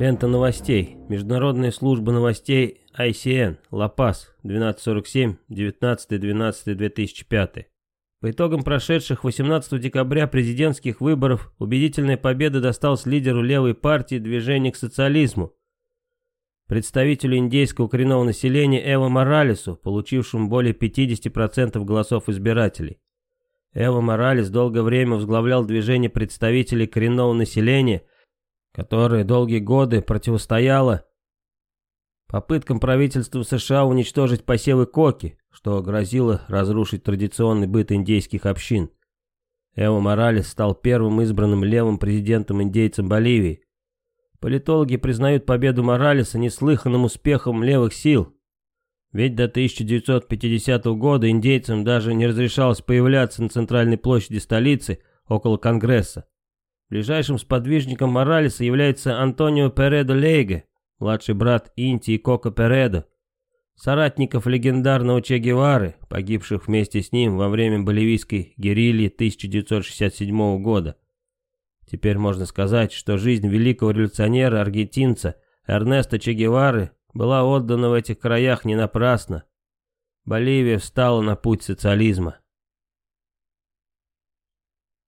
Лента новостей. Международная служба новостей ICN. Ла-Пас. 1247. 19.12.2005. По итогам прошедших 18 декабря президентских выборов убедительная победа досталась лидеру левой партии движения к социализму, представителю индейского коренного населения Эва Моралесу, получившему более 50% голосов избирателей. Эва Моралес долгое время возглавлял движение представителей коренного населения, которое долгие годы противостояло попыткам правительства США уничтожить посевы коки, что грозило разрушить традиционный быт индейских общин. Эво Моралес стал первым избранным левым президентом-индейцем Боливии, Политологи признают победу Моралеса неслыханным успехом левых сил. Ведь до 1950 года индейцам даже не разрешалось появляться на центральной площади столицы около Конгресса. Ближайшим сподвижником Моралеса является Антонио Передо Лейге, младший брат Инти и Коко Передо, соратников легендарного Че Гевары, погибших вместе с ним во время боливийской герильи 1967 года. Теперь можно сказать, что жизнь великого революционера-аргентинца Эрнеста Че Гевары была отдана в этих краях не напрасно. Боливия встала на путь социализма.